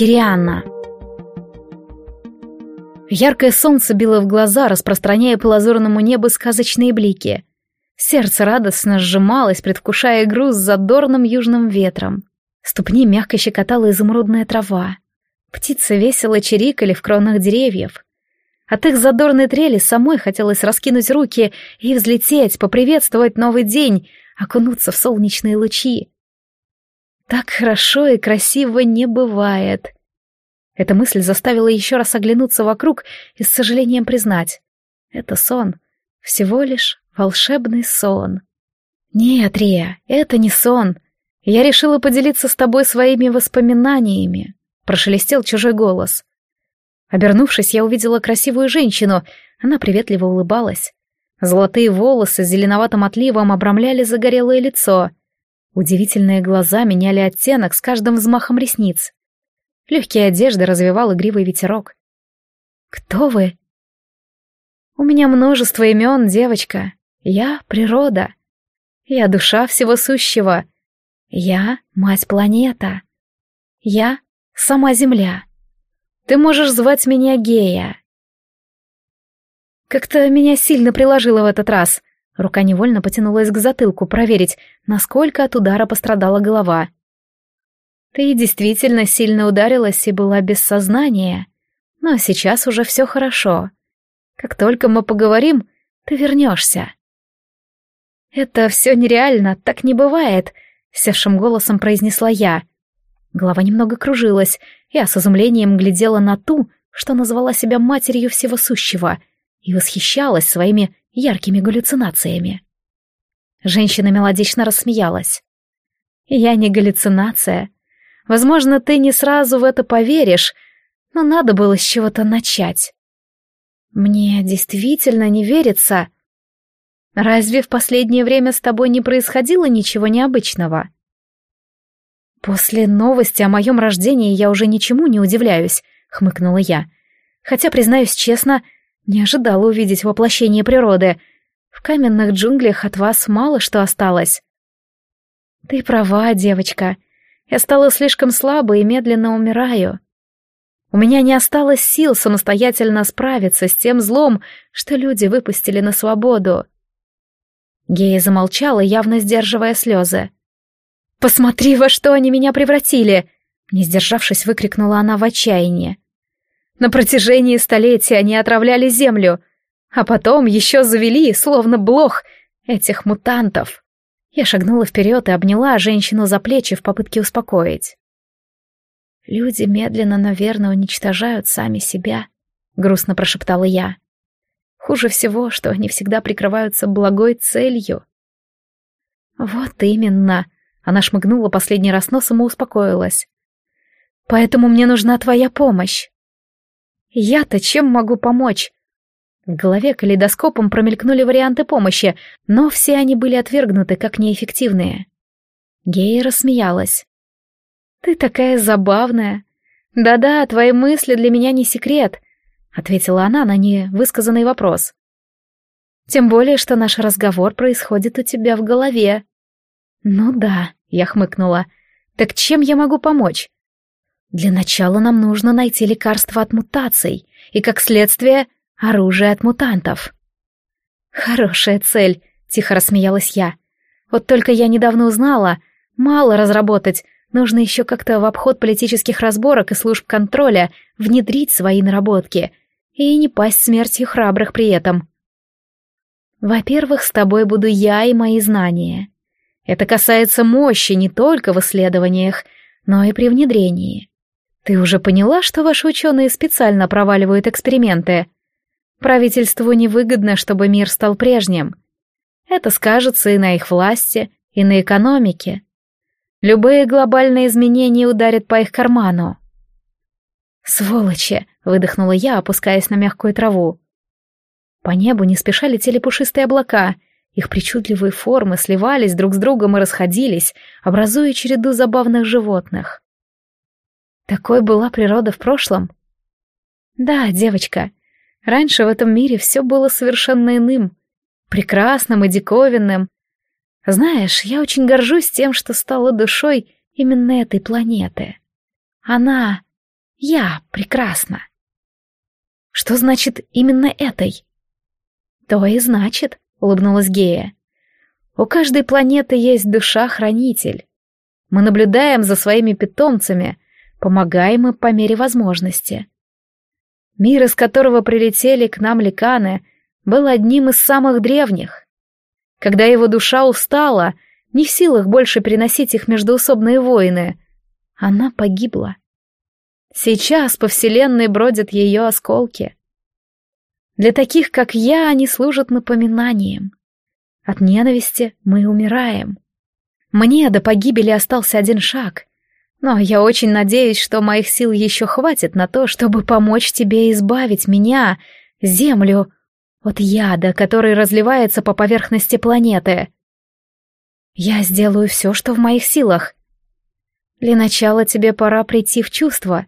Кирианна. Яркое солнце било в глаза, распространяя по лазурному небу сказочные блики. Сердце радостно сжималось, предвкушая игру с задорным южным ветром. Ступни мягко щекотала изумрудная трава. Птицы весело чирикали в кронах деревьев. От их задорной трели самой хотелось раскинуть руки и взлететь, поприветствовать новый день, окунуться в солнечные лучи. Так хорошо и красиво не бывает. Эта мысль заставила еще раз оглянуться вокруг и с сожалением признать. Это сон. Всего лишь волшебный сон. Нет, Рия, это не сон. Я решила поделиться с тобой своими воспоминаниями. Прошелестел чужой голос. Обернувшись, я увидела красивую женщину. Она приветливо улыбалась. Золотые волосы с зеленоватым отливом обрамляли загорелое лицо. Удивительные глаза меняли оттенок с каждым взмахом ресниц. Легкие одежды развивал игривый ветерок. «Кто вы?» «У меня множество имен, девочка. Я — природа. Я — душа всего сущего. Я — мать-планета. Я — сама Земля». Ты можешь звать меня Гея. Как-то меня сильно приложило в этот раз. Рука невольно потянулась к затылку, проверить, насколько от удара пострадала голова. Ты действительно сильно ударилась и была без сознания. Но сейчас уже все хорошо. Как только мы поговорим, ты вернешься. Это все нереально, так не бывает, севшим голосом произнесла я. Голова немного кружилась, я с изумлением глядела на ту, что назвала себя матерью всего сущего, и восхищалась своими яркими галлюцинациями. Женщина мелодично рассмеялась. «Я не галлюцинация. Возможно, ты не сразу в это поверишь, но надо было с чего-то начать. Мне действительно не верится. Разве в последнее время с тобой не происходило ничего необычного?» «После новости о моем рождении я уже ничему не удивляюсь», — хмыкнула я. «Хотя, признаюсь честно, не ожидала увидеть воплощение природы. В каменных джунглях от вас мало что осталось». «Ты права, девочка. Я стала слишком слабой и медленно умираю. У меня не осталось сил самостоятельно справиться с тем злом, что люди выпустили на свободу». Гея замолчала, явно сдерживая слезы. «Посмотри, во что они меня превратили!» Не сдержавшись, выкрикнула она в отчаянии. «На протяжении столетий они отравляли землю, а потом еще завели, словно блох, этих мутантов». Я шагнула вперед и обняла женщину за плечи в попытке успокоить. «Люди медленно, но верно уничтожают сами себя», — грустно прошептала я. «Хуже всего, что они всегда прикрываются благой целью». «Вот именно», она шмыгнула последний раз носом и успокоилась. «Поэтому мне нужна твоя помощь». «Я-то чем могу помочь?» В голове калейдоскопом промелькнули варианты помощи, но все они были отвергнуты как неэффективные. Гея рассмеялась. «Ты такая забавная. Да-да, твои мысли для меня не секрет», — ответила она на невысказанный вопрос. «Тем более, что наш разговор происходит у тебя в голове». «Ну да», — я хмыкнула. «Так чем я могу помочь?» «Для начала нам нужно найти лекарство от мутаций и, как следствие, оружие от мутантов». «Хорошая цель», — тихо рассмеялась я. «Вот только я недавно узнала, мало разработать, нужно еще как-то в обход политических разборок и служб контроля внедрить свои наработки и не пасть смертью храбрых при этом». «Во-первых, с тобой буду я и мои знания. Это касается мощи не только в исследованиях, но и при внедрении. Ты уже поняла, что ваши ученые специально проваливают эксперименты? Правительству невыгодно, чтобы мир стал прежним. Это скажется и на их власти, и на экономике. Любые глобальные изменения ударят по их карману. «Сволочи!» — выдохнула я, опускаясь на мягкую траву. По небу не спеша летели пушистые облака — их причудливые формы сливались друг с другом и расходились, образуя череду забавных животных. Такой была природа в прошлом? Да, девочка. Раньше в этом мире все было совершенно иным, прекрасным и диковинным. Знаешь, я очень горжусь тем, что стала душой именно этой планеты. Она Я прекрасна. Что значит именно этой? То и значит, улыбнулась Гея. У каждой планеты есть душа-хранитель. Мы наблюдаем за своими питомцами, помогаем им по мере возможности. Мир, из которого прилетели к нам ликаны, был одним из самых древних. Когда его душа устала, не в силах больше переносить их междоусобные войны, она погибла. Сейчас по вселенной бродят ее осколки. Для таких, как я, они служат напоминанием. От ненависти мы умираем. Мне до погибели остался один шаг, но я очень надеюсь, что моих сил еще хватит на то, чтобы помочь тебе избавить меня, Землю, от яда, который разливается по поверхности планеты. Я сделаю все, что в моих силах. Для начала тебе пора прийти в чувство,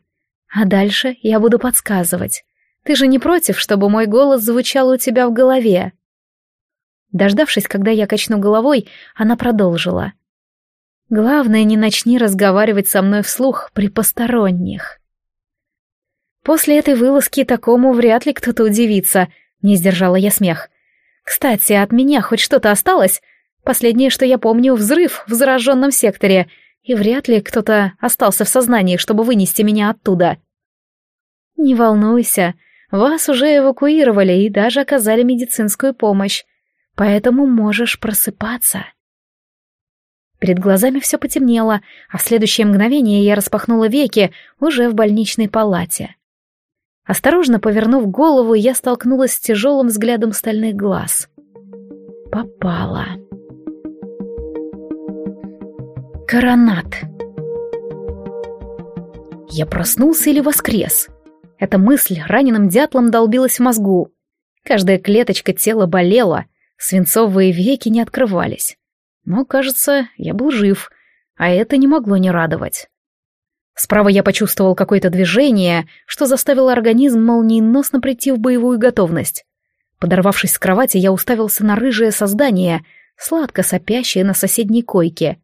а дальше я буду подсказывать. Ты же не против, чтобы мой голос звучал у тебя в голове?» Дождавшись, когда я качну головой, она продолжила. «Главное, не начни разговаривать со мной вслух при посторонних». После этой вылазки такому вряд ли кто-то удивится, не сдержала я смех. «Кстати, от меня хоть что-то осталось? Последнее, что я помню, взрыв в зараженном секторе — и вряд ли кто-то остался в сознании, чтобы вынести меня оттуда. Не волнуйся, вас уже эвакуировали и даже оказали медицинскую помощь, поэтому можешь просыпаться. Перед глазами все потемнело, а в следующее мгновение я распахнула веки уже в больничной палате. Осторожно повернув голову, я столкнулась с тяжелым взглядом стальных глаз. Попала. Коронат. Я проснулся или воскрес? Эта мысль раненым дятлом долбилась в мозгу. Каждая клеточка тела болела, свинцовые веки не открывались. Но, кажется, я был жив, а это не могло не радовать. Справа я почувствовал какое-то движение, что заставило организм молниеносно прийти в боевую готовность. Подорвавшись с кровати, я уставился на рыжее создание, сладко сопящее на соседней койке.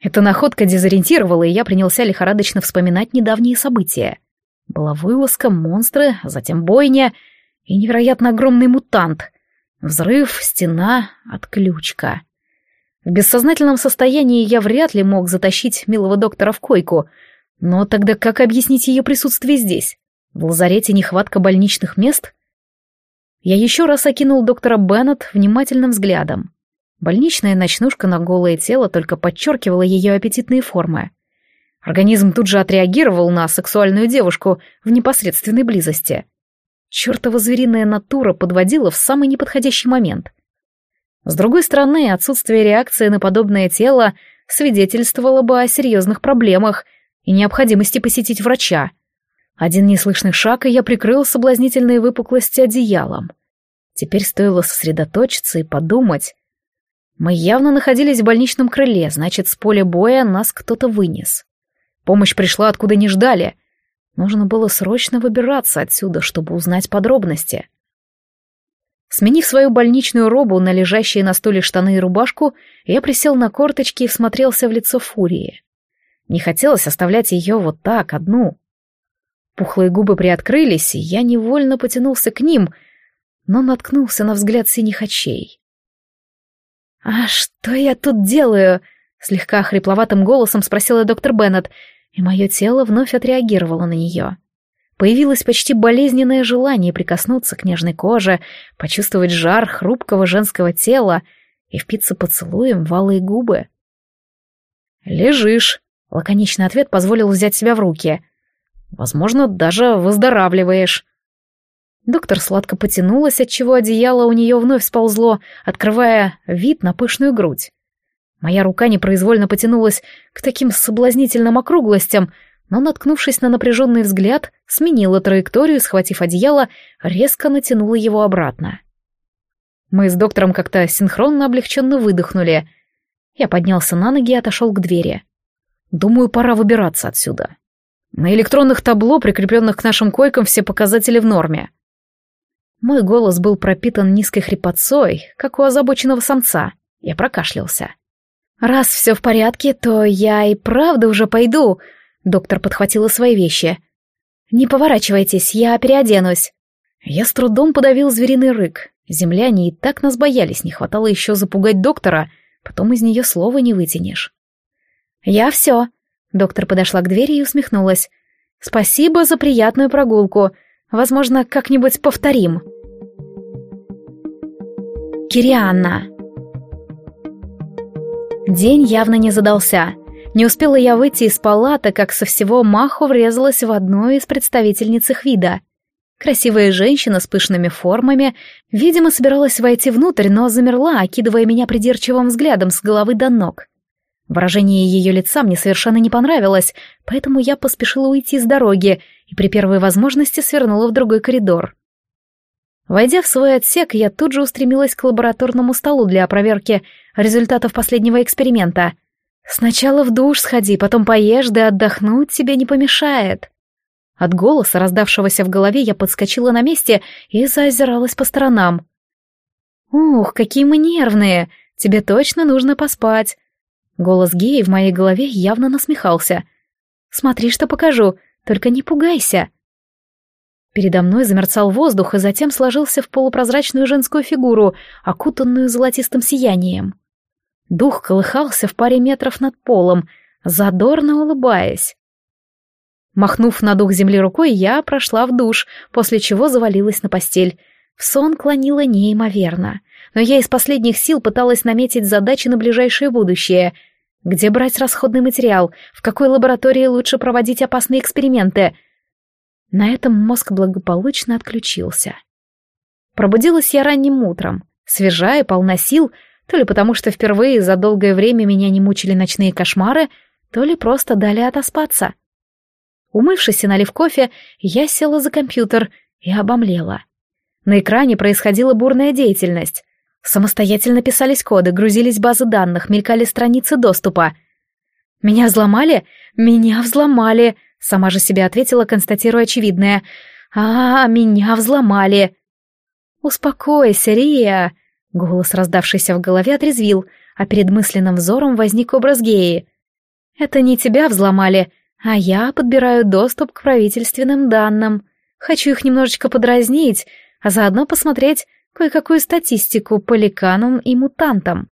Эта находка дезориентировала, и я принялся лихорадочно вспоминать недавние события. Была вылазка, монстры, затем бойня и невероятно огромный мутант. Взрыв, стена, отключка. В бессознательном состоянии я вряд ли мог затащить милого доктора в койку, но тогда как объяснить ее присутствие здесь? В лазарете нехватка больничных мест? Я еще раз окинул доктора Беннет внимательным взглядом. Больничная ночнушка на голое тело только подчеркивала ее аппетитные формы. Организм тут же отреагировал на сексуальную девушку в непосредственной близости. Чертова звериная натура подводила в самый неподходящий момент. С другой стороны, отсутствие реакции на подобное тело свидетельствовало бы о серьезных проблемах и необходимости посетить врача. Один неслышный шаг, и я прикрыл соблазнительные выпуклости одеялом. Теперь стоило сосредоточиться и подумать, мы явно находились в больничном крыле, значит, с поля боя нас кто-то вынес. Помощь пришла, откуда не ждали. Нужно было срочно выбираться отсюда, чтобы узнать подробности. Сменив свою больничную робу на лежащие на стуле штаны и рубашку, я присел на корточки и всмотрелся в лицо Фурии. Не хотелось оставлять ее вот так, одну. Пухлые губы приоткрылись, и я невольно потянулся к ним, но наткнулся на взгляд синих очей. «А что я тут делаю?» — слегка хрипловатым голосом спросила доктор Беннет, и мое тело вновь отреагировало на нее. Появилось почти болезненное желание прикоснуться к нежной коже, почувствовать жар хрупкого женского тела и впиться поцелуем в алые губы. «Лежишь», — лаконичный ответ позволил взять себя в руки. «Возможно, даже выздоравливаешь». Доктор сладко потянулась, отчего одеяло у нее вновь сползло, открывая вид на пышную грудь. Моя рука непроизвольно потянулась к таким соблазнительным округлостям, но, наткнувшись на напряженный взгляд, сменила траекторию, схватив одеяло, резко натянула его обратно. Мы с доктором как-то синхронно облегченно выдохнули. Я поднялся на ноги и отошел к двери. Думаю, пора выбираться отсюда. На электронных табло, прикрепленных к нашим койкам, все показатели в норме. Мой голос был пропитан низкой хрипотцой, как у озабоченного самца. Я прокашлялся. «Раз все в порядке, то я и правда уже пойду», — доктор подхватила свои вещи. «Не поворачивайтесь, я переоденусь». Я с трудом подавил звериный рык. Земляне и так нас боялись, не хватало еще запугать доктора, потом из нее слова не вытянешь. «Я все». Доктор подошла к двери и усмехнулась. «Спасибо за приятную прогулку. Возможно, как-нибудь повторим». Кирианна. День явно не задался. Не успела я выйти из палаты, как со всего маху врезалась в одну из представительниц их вида. Красивая женщина с пышными формами, видимо, собиралась войти внутрь, но замерла, окидывая меня придирчивым взглядом с головы до ног. Выражение ее лица мне совершенно не понравилось, поэтому я поспешила уйти с дороги и при первой возможности свернула в другой коридор. Войдя в свой отсек, я тут же устремилась к лабораторному столу для проверки результатов последнего эксперимента. Сначала в душ сходи, потом поешь, да отдохнуть тебе не помешает. От голоса, раздавшегося в голове, я подскочила на месте и заозиралась по сторонам. «Ух, какие мы нервные! Тебе точно нужно поспать!» Голос гея в моей голове явно насмехался. «Смотри, что покажу, только не пугайся!» Передо мной замерцал воздух и затем сложился в полупрозрачную женскую фигуру, окутанную золотистым сиянием. Дух колыхался в паре метров над полом, задорно улыбаясь. Махнув на дух земли рукой, я прошла в душ, после чего завалилась на постель. В сон клонила неимоверно. Но я из последних сил пыталась наметить задачи на ближайшее будущее. Где брать расходный материал? В какой лаборатории лучше проводить опасные эксперименты? На этом мозг благополучно отключился. Пробудилась я ранним утром, свежая, полна сил, то ли потому, что впервые за долгое время меня не мучили ночные кошмары, то ли просто дали отоспаться. Умывшись и налив кофе, я села за компьютер и обомлела. На экране происходила бурная деятельность. Самостоятельно писались коды, грузились базы данных, мелькали страницы доступа. Меня взломали? Меня взломали! Сама же себе ответила, констатируя очевидное. «А, меня взломали!» «Успокойся, Рия!» Голос, раздавшийся в голове, отрезвил, а перед мысленным взором возник образ геи. «Это не тебя взломали, а я подбираю доступ к правительственным данным. Хочу их немножечко подразнить, а заодно посмотреть кое-какую статистику по ликанам и мутантам.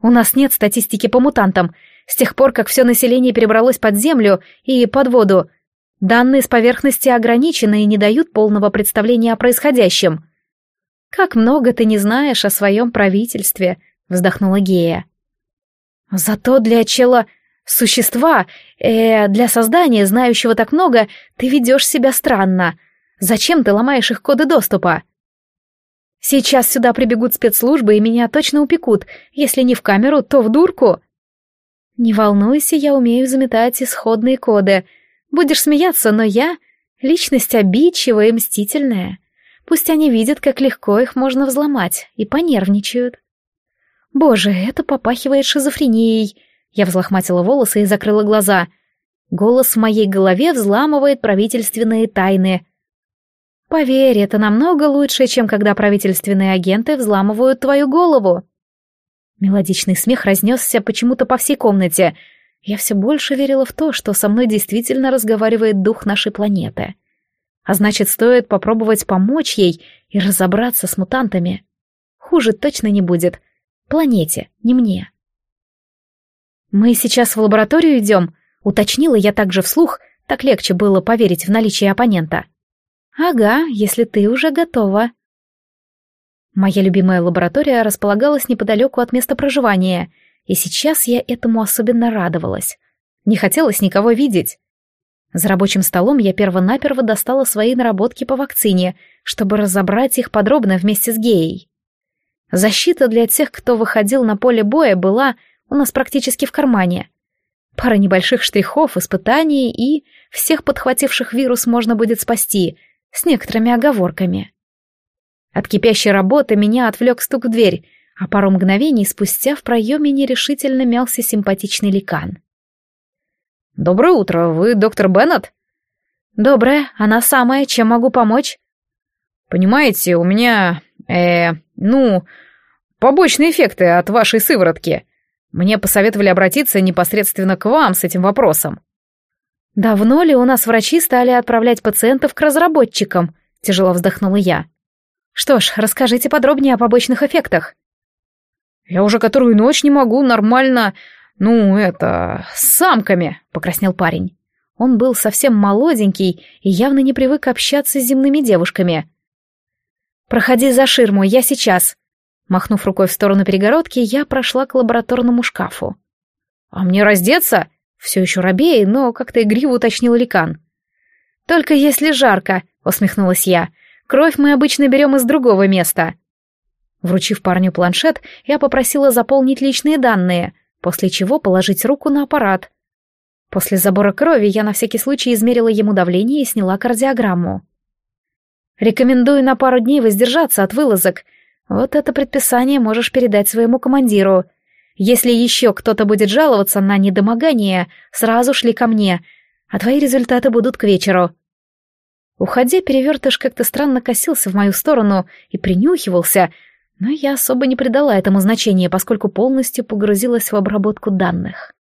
У нас нет статистики по мутантам, с тех пор, как все население перебралось под землю и под воду, данные с поверхности ограничены и не дают полного представления о происходящем. «Как много ты не знаешь о своем правительстве», — вздохнула Гея. «Зато для чела существа, э, для создания, знающего так много, ты ведешь себя странно. Зачем ты ломаешь их коды доступа?» «Сейчас сюда прибегут спецслужбы и меня точно упекут, если не в камеру, то в дурку», «Не волнуйся, я умею заметать исходные коды. Будешь смеяться, но я — личность обидчивая и мстительная. Пусть они видят, как легко их можно взломать, и понервничают». «Боже, это попахивает шизофренией!» Я взлохматила волосы и закрыла глаза. Голос в моей голове взламывает правительственные тайны. «Поверь, это намного лучше, чем когда правительственные агенты взламывают твою голову». Мелодичный смех разнесся почему-то по всей комнате. Я все больше верила в то, что со мной действительно разговаривает дух нашей планеты. А значит, стоит попробовать помочь ей и разобраться с мутантами. Хуже точно не будет. Планете, не мне. «Мы сейчас в лабораторию идем?» — уточнила я также вслух, так легче было поверить в наличие оппонента. «Ага, если ты уже готова», Моя любимая лаборатория располагалась неподалеку от места проживания, и сейчас я этому особенно радовалась. Не хотелось никого видеть. За рабочим столом я перво-наперво достала свои наработки по вакцине, чтобы разобрать их подробно вместе с геей. Защита для тех, кто выходил на поле боя, была у нас практически в кармане. Пара небольших штрихов, испытаний, и всех подхвативших вирус можно будет спасти, с некоторыми оговорками. От кипящей работы меня отвлек стук в дверь, а пару мгновений спустя в проеме нерешительно мялся симпатичный ликан. «Доброе утро, вы доктор Беннет?» «Доброе, она самая, чем могу помочь?» «Понимаете, у меня... э... ну... побочные эффекты от вашей сыворотки. Мне посоветовали обратиться непосредственно к вам с этим вопросом». «Давно ли у нас врачи стали отправлять пациентов к разработчикам?» — тяжело вздохнула я. «Что ж, расскажите подробнее о побочных эффектах». «Я уже которую ночь не могу нормально... Ну, это... с самками», — покраснел парень. Он был совсем молоденький и явно не привык общаться с земными девушками. «Проходи за ширму, я сейчас». Махнув рукой в сторону перегородки, я прошла к лабораторному шкафу. «А мне раздеться?» Все еще робея, но как-то игриво уточнил Ликан. «Только если жарко», — усмехнулась я. «Кровь мы обычно берем из другого места». Вручив парню планшет, я попросила заполнить личные данные, после чего положить руку на аппарат. После забора крови я на всякий случай измерила ему давление и сняла кардиограмму. Рекомендую на пару дней воздержаться от вылазок. Вот это предписание можешь передать своему командиру. Если еще кто-то будет жаловаться на недомогание, сразу шли ко мне, а твои результаты будут к вечеру. Уходя, перевертыш как-то странно косился в мою сторону и принюхивался, но я особо не придала этому значения, поскольку полностью погрузилась в обработку данных.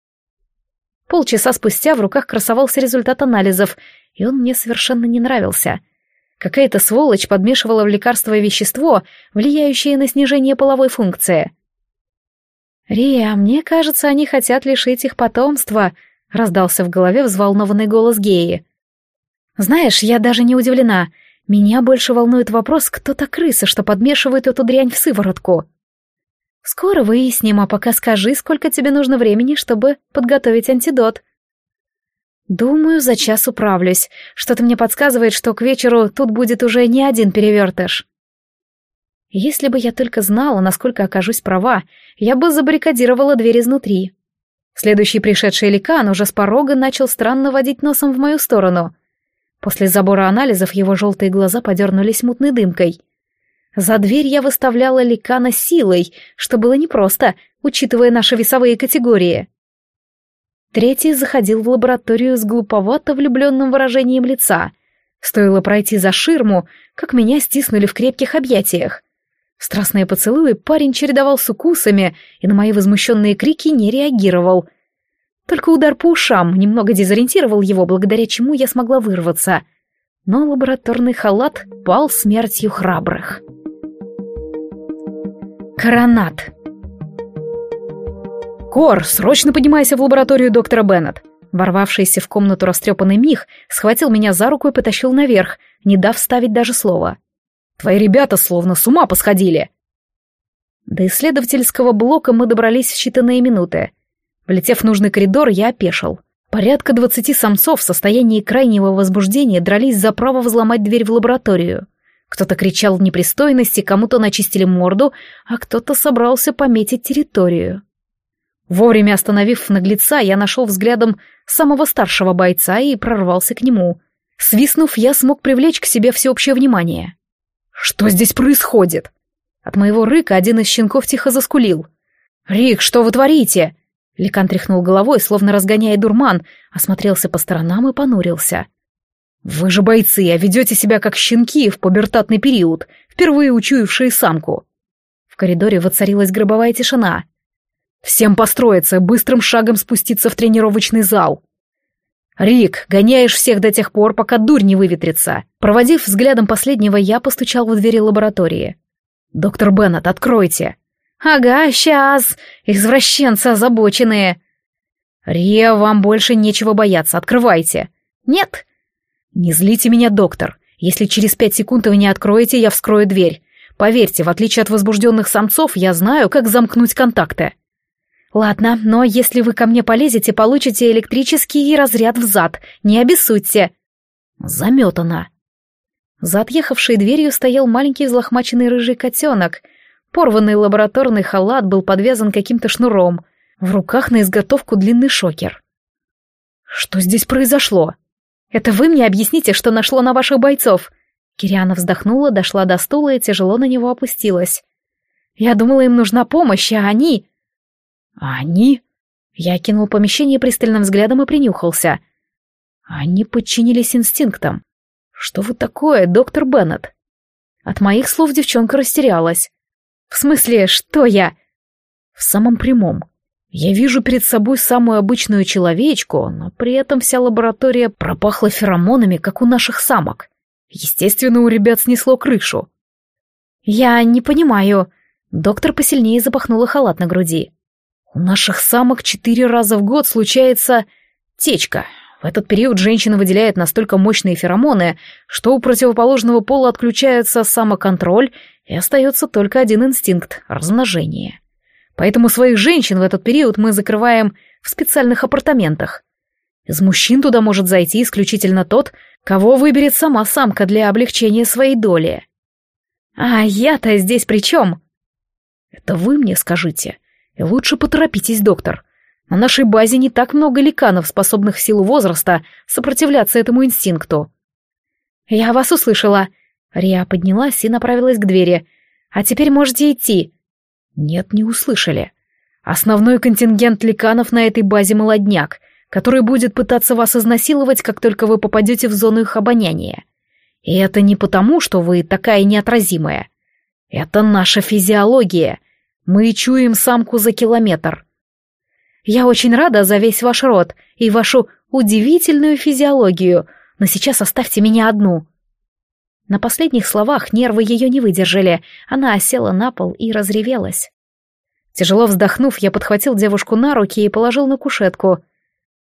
Полчаса спустя в руках красовался результат анализов, и он мне совершенно не нравился — Какая-то сволочь подмешивала в лекарство вещество, влияющее на снижение половой функции. «Рия, мне кажется, они хотят лишить их потомства», — раздался в голове взволнованный голос Геи. «Знаешь, я даже не удивлена. Меня больше волнует вопрос, кто та крыса, что подмешивает эту дрянь в сыворотку». «Скоро выясним, а пока скажи, сколько тебе нужно времени, чтобы подготовить антидот», Думаю, за час управлюсь. Что-то мне подсказывает, что к вечеру тут будет уже не один перевертыш. Если бы я только знала, насколько окажусь права, я бы забаррикадировала дверь изнутри. Следующий пришедший ликан уже с порога начал странно водить носом в мою сторону. После забора анализов его желтые глаза подернулись мутной дымкой. За дверь я выставляла ликана силой, что было непросто, учитывая наши весовые категории. Третий заходил в лабораторию с глуповато влюбленным выражением лица. Стоило пройти за ширму, как меня стиснули в крепких объятиях. Страстные поцелуи парень чередовал с укусами и на мои возмущенные крики не реагировал. Только удар по ушам немного дезориентировал его, благодаря чему я смогла вырваться. Но лабораторный халат пал смертью храбрых. Коронат. «Кор, срочно поднимайся в лабораторию доктора Беннет!» Ворвавшийся в комнату растрепанный Мих схватил меня за руку и потащил наверх, не дав ставить даже слова. «Твои ребята словно с ума посходили!» До исследовательского блока мы добрались в считанные минуты. Влетев в нужный коридор, я опешил. Порядка двадцати самцов в состоянии крайнего возбуждения дрались за право взломать дверь в лабораторию. Кто-то кричал непристойности, кому-то начистили морду, а кто-то собрался пометить территорию. Вовремя остановив наглеца, я нашел взглядом самого старшего бойца и прорвался к нему. Свистнув, я смог привлечь к себе всеобщее внимание. «Что здесь происходит?» От моего рыка один из щенков тихо заскулил. «Рик, что вы творите?» Ликан тряхнул головой, словно разгоняя дурман, осмотрелся по сторонам и понурился. «Вы же бойцы, а ведете себя как щенки в пубертатный период, впервые учуявшие самку». В коридоре воцарилась гробовая тишина. Всем построиться, быстрым шагом спуститься в тренировочный зал. «Рик, гоняешь всех до тех пор, пока дурь не выветрится». Проводив взглядом последнего, я постучал в двери лаборатории. «Доктор Беннет, откройте». «Ага, сейчас, извращенцы озабоченные». «Рия, вам больше нечего бояться, открывайте». «Нет». «Не злите меня, доктор. Если через пять секунд вы не откроете, я вскрою дверь. Поверьте, в отличие от возбужденных самцов, я знаю, как замкнуть контакты». «Ладно, но если вы ко мне полезете, получите электрический разряд в зад. Не обессудьте». Заметано. За отъехавшей дверью стоял маленький взлохмаченный рыжий котенок. Порванный лабораторный халат был подвязан каким-то шнуром. В руках на изготовку длинный шокер. «Что здесь произошло?» «Это вы мне объясните, что нашло на ваших бойцов?» Кириана вздохнула, дошла до стула и тяжело на него опустилась. «Я думала, им нужна помощь, а они...» А они? Я кинул помещение пристальным взглядом и принюхался. Они подчинились инстинктам. Что вы такое, доктор Беннет? От моих слов девчонка растерялась. В смысле, что я? В самом прямом. Я вижу перед собой самую обычную человечку, но при этом вся лаборатория пропахла феромонами, как у наших самок. Естественно, у ребят снесло крышу. «Я не понимаю». Доктор посильнее запахнула халат на груди. «У наших самок четыре раза в год случается течка. В этот период женщина выделяет настолько мощные феромоны, что у противоположного пола отключается самоконтроль и остается только один инстинкт — размножение. Поэтому своих женщин в этот период мы закрываем в специальных апартаментах. Из мужчин туда может зайти исключительно тот, кого выберет сама самка для облегчения своей доли. А я-то здесь при чем? Это вы мне скажите. Лучше поторопитесь, доктор. На нашей базе не так много ликанов, способных в силу возраста сопротивляться этому инстинкту. Я вас услышала. Риа поднялась и направилась к двери. А теперь можете идти. Нет, не услышали. Основной контингент ликанов на этой базе молодняк, который будет пытаться вас изнасиловать, как только вы попадете в зону их обоняния. И это не потому, что вы такая неотразимая. Это наша физиология. Мы чуем самку за километр. Я очень рада за весь ваш род и вашу удивительную физиологию, но сейчас оставьте меня одну. На последних словах нервы ее не выдержали, она осела на пол и разревелась. Тяжело вздохнув, я подхватил девушку на руки и положил на кушетку.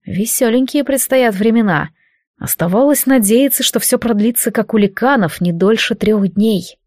Веселенькие предстоят времена. Оставалось надеяться, что все продлится, как у ликанов, не дольше трех дней.